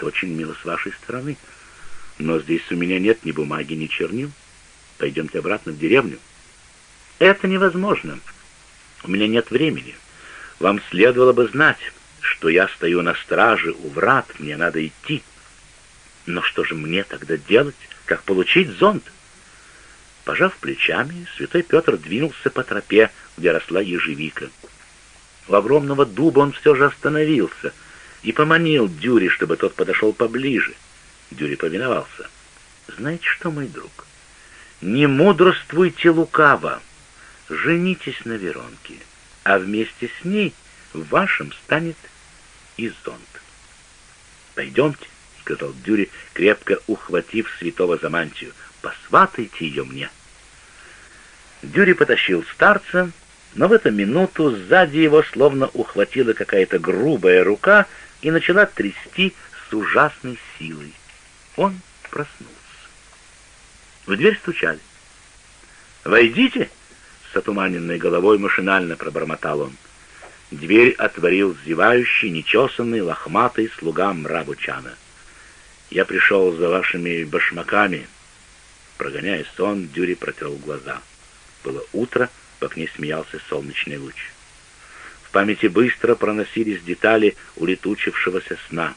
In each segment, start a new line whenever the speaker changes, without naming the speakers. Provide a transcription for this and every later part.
Это очень мило с вашей стороны. Но здесь у меня нет ни бумаги, ни чернил. Пойдемте обратно в деревню. Это невозможно. У меня нет времени. Вам следовало бы знать, что я стою на страже у врат, мне надо идти. Но что же мне тогда делать? Как получить зонт? Пожав плечами, святой Петр двинулся по тропе, где росла ежевика. У огромного дуба он все же остановился и поманил Дюри, чтобы тот подошел поближе. Дюри повиновался. «Знаете что, мой друг, не мудрствуйте лукаво, женитесь на Веронке, а вместе с ней вашим станет и зонт. «Пойдемте», — сказал Дюри, крепко ухватив святого за мантию, — «посватайте ее мне». Дюри потащил старца, но в эту минуту сзади его словно ухватила какая-то грубая рука и начала трясти с ужасной силой. Он проснулся. В дверь стучали. «Войдите!» — с отуманенной головой машинально пробормотал он. Дверь отворил зевающий, нечесанный, лохматый слуга Мрабучана. «Я пришел за вашими башмаками». Прогоняя сон, Дюри протер глаза. Было утро, в окне смеялся солнечный луч. Памяти быстро проносились детали улетучившегося сна.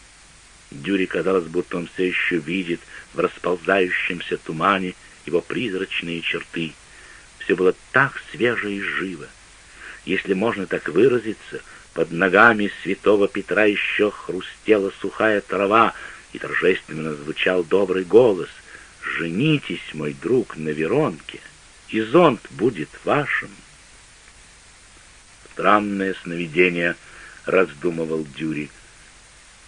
Дюри казалось, будто он все еще видит в расползающемся тумане его призрачные черты. Все было так свеже и живо. Если можно так выразиться, под ногами святого Петра еще хрустела сухая трава, и торжественно звучал добрый голос «Женитесь, мой друг, на Веронке, и зонт будет вашим». Странное сновидение, раздумывал Дюри.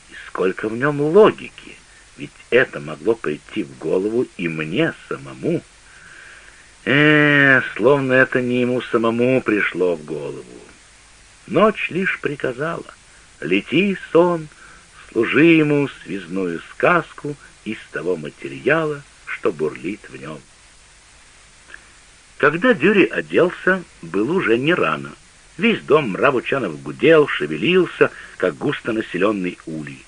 И сколько в нем логики, ведь это могло прийти в голову и мне самому. Э, словно это не ему самому пришло в голову. Ночь лишь приказала. Лети, сон, служи ему связную сказку из того материала, что бурлит в нем. Когда Дюри оделся, было уже не рано. Весь дом Мравучанов гудел, шевелился, как густо населенный улей.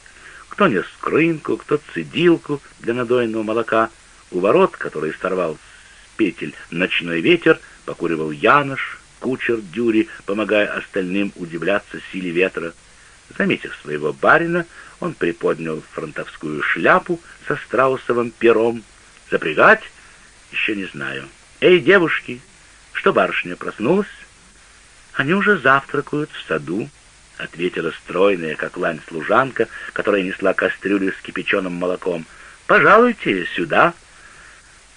Кто нес крынку, кто цедилку для надоенного молока. У ворот, который сорвал петель «Ночной ветер» покуривал Янош, кучер Дюри, помогая остальным удивляться силе ветра. Заметив своего барина, он приподнял фронтовскую шляпу со страусовым пером. «Запрягать? Еще не знаю. Эй, девушки, что барышня проснулась?» «Они уже завтракают в саду», — ответила стройная, как лань служанка, которая несла кастрюлю с кипяченым молоком. «Пожалуйте сюда».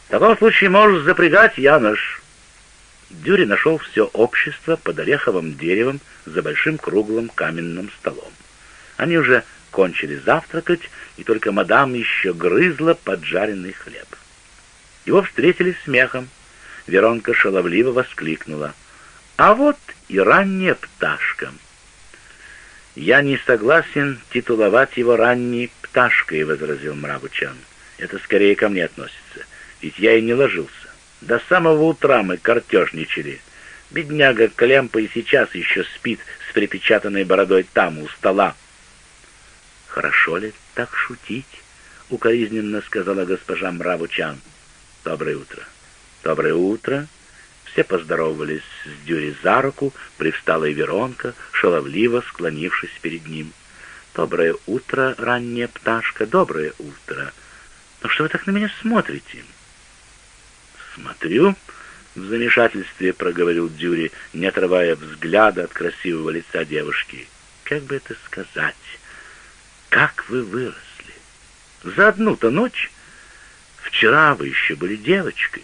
В таком случае можешь запрягать, Янош. Дюри нашел все общество под ореховым деревом за большим круглым каменным столом. Они уже кончили завтракать, и только мадам еще грызла поджаренный хлеб. Его встретили смехом. Веронка шаловливо воскликнула. «А вот и ранняя пташка!» «Я не согласен титуловать его ранней пташкой», — возразил Мравучан. «Это скорее ко мне относится ведь я и не ложился. До самого утра мы картежничали. Бедняга Клемпа и сейчас еще спит с припечатанной бородой там, у стола. «Хорошо ли так шутить?» — укоризненно сказала госпожа Мравучан. «Доброе утро». «Доброе утро». Все поздоровались с Дюри за руку, привстала и Веронка, шаловливо склонившись перед ним. «Доброе утро, ранняя пташка, доброе утро. Ну что вы так на меня смотрите?» «Смотрю», — в замешательстве проговорил Дюри, не отрывая взгляда от красивого лица девушки. «Как бы это сказать? Как вы выросли? За одну-то ночь? Вчера вы еще были девочкой.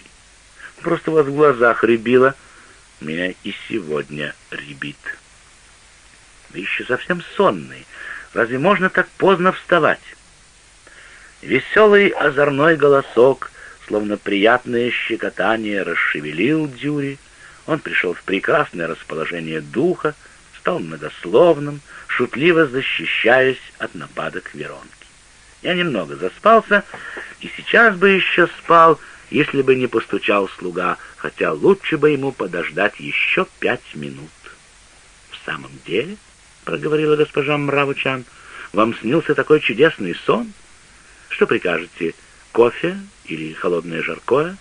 Просто вас в глазах рябило. Меня и сегодня рябит. Вы еще совсем сонные. Разве можно так поздно вставать?» Веселый озорной голосок — словно приятное щекотание расшевелил Дюри. Он пришел в прекрасное расположение духа, стал многословным, шутливо защищаясь от нападок Веронки. Я немного заспался, и сейчас бы еще спал, если бы не постучал слуга, хотя лучше бы ему подождать еще пять минут. — В самом деле, — проговорила госпожа Мравучан, — Вам снился такой чудесный сон? Что прикажете, кофе или холодное жаркое?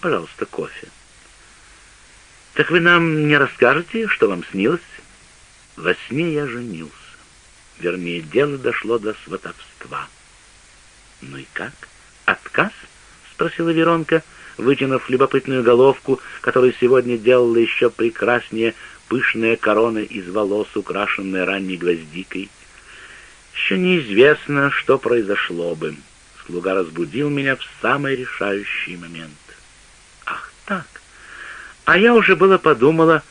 Пожалуйста, кофе. Так вы нам не расскажете, что вам снилось? Во сне я женился. Вернее, дело дошло до сватовства. Ну и как? Отказ? Спросила Веронка, вытянув любопытную головку, которую сегодня делала еще прекраснее пышная корона из волос, украшенная ранней гвоздикой. Еще неизвестно, что произошло бы. Слуга разбудил меня в самый решающий момент. Ах так! А я уже было подумала,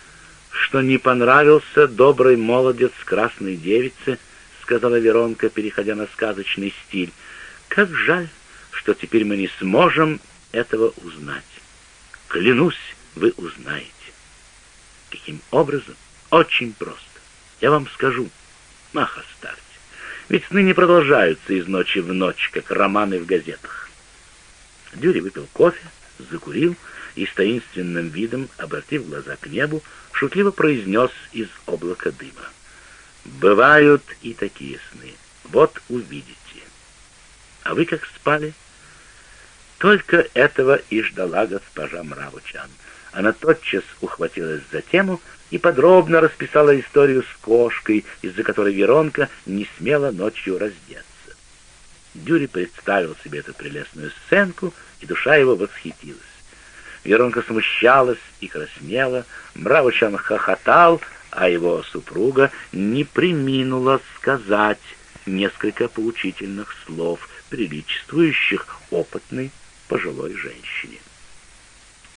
что не понравился добрый молодец красной девице, сказала Веронка, переходя на сказочный стиль. Как жаль, что теперь мы не сможем этого узнать. Клянусь, вы узнаете. Каким образом? Очень просто. Я вам скажу. Ах, оставьте. Ведь сны не продолжаются из ночи в ночь, как романы в газетах. Дюри выпил кофе, закурил и с таинственным видом, обратив глаза к небу, шутливо произнес из облака дыма. «Бывают и такие сны. Вот увидите. А вы как спали?» Только этого и ждала госпожа Мравучан. Она тотчас ухватилась за тему и подробно расписала историю с кошкой, из-за которой Веронка не смела ночью раздеться. Дюри представил себе эту прелестную сценку, и душа его восхитилась. Веронка смущалась и краснела, Мравочан хохотал, а его супруга не приминула сказать несколько поучительных слов, приличествующих опытной пожилой женщине.